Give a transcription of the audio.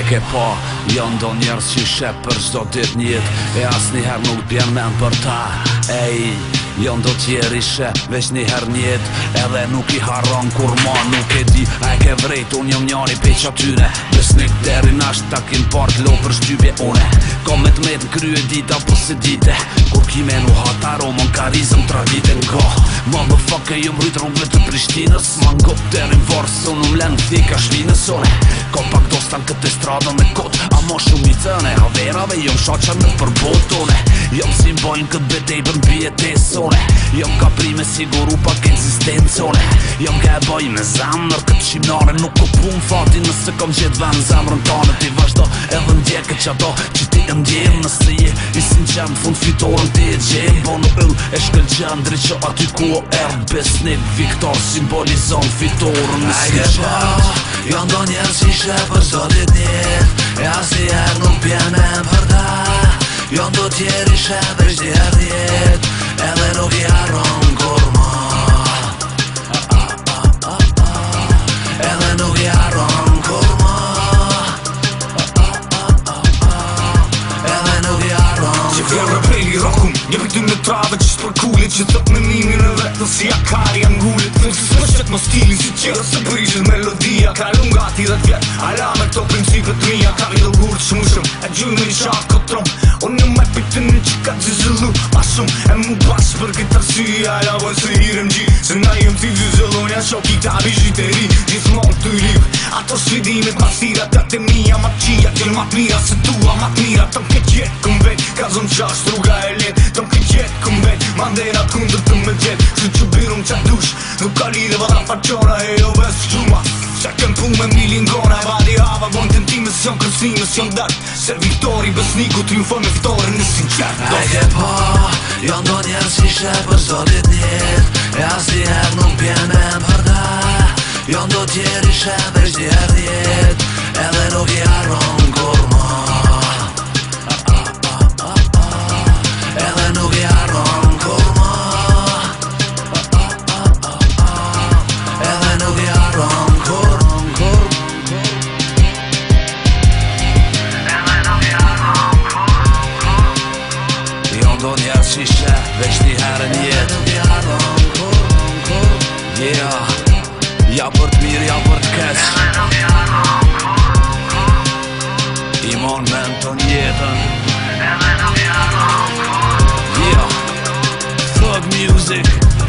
e ke pa po, Jo ndo njerës që shep për shdo dit njit E asni her nuk bjen men për ta Ej Jo ndo tjerë i shep veç njëher her njit Edhe nuk i haron kur ma nuk e di A e ke vrejt unë jom njari peq atyre Besnik deri nash takin part lo për shtybje une Ka me të med në krye dita për po se dite Kur kime nu hataro mon karizëm tra vite nga Ma më Ka jë mrujt rrugve të Prishtinës Ma ngop derin varë Se unë mlenë thika shvi sone Ka pak do stanë këtë estrada me kot A ma shumë e tëne A verave jëm shaqa në përbotone Jëm si mbojnë këtë betej për mbi e tesone ka prime siguru pak existencone Jëm ka e boj me zamër këtë shimnare Nuk ku pun fati nëse kom gjithve në zamërën tane Ti vazhdo edhe ndje këtë qa që ti ndje nëse jë jam fund fitoren të e gjem Po ëll e shkëll gjem Dre që aty ku o erë Besni viktor simbolizon fitoren në sëgjem Ajke pa, jo ndo njerë si ishe për zdo dit njët E asë i nuk pjene më përta Jo ndo tjeri ishe tradë që shpër kulit që tëpë me mimi në vetën si akari janë gullit Në që së shqet më stilin si që dhe se brishën melodia Ka lunga ati dhe të vjetë ala me këto principët mija Ka i dhe gurë që më shumë e gjurë i shatë këtë tromë O në maj pitën në që ka gjithë Ma shumë e mu bashkë për këtë arsi Ala vojnë se i rëmë Se na jëmë t'i gjithë Në janë shok i t'a vishë i të ri Gjithë mund t'u i lipë Ato shvidimet Kërë matë mira se tua matë mira Tëm ke gjithë këm vetë Ka zëmë qashtë rruga e letë Tëm ke gjithë këm vetë Mandera kundër të me gjithë Që që birëm që dushë Nuk ka lidhe vë faqora E jo vësë shumë Qa këm punë me milin gona Vadi hava Vën të ndimës Sjën kërësimës Sjën dërë servitori viktori Bës niku të njëfoj me vëtore Në sinë qërë E ke po Jo ndo njerë si shepë jo Edhe nuk i arron shisha Veç një herën jetë Një herë në në kur, në Yeah Ja për mirë, ja për kesë Një herë në kur, në kur I mon me në të njetën Një herë në kur, në kur Yeah Thug music Një herë në kur,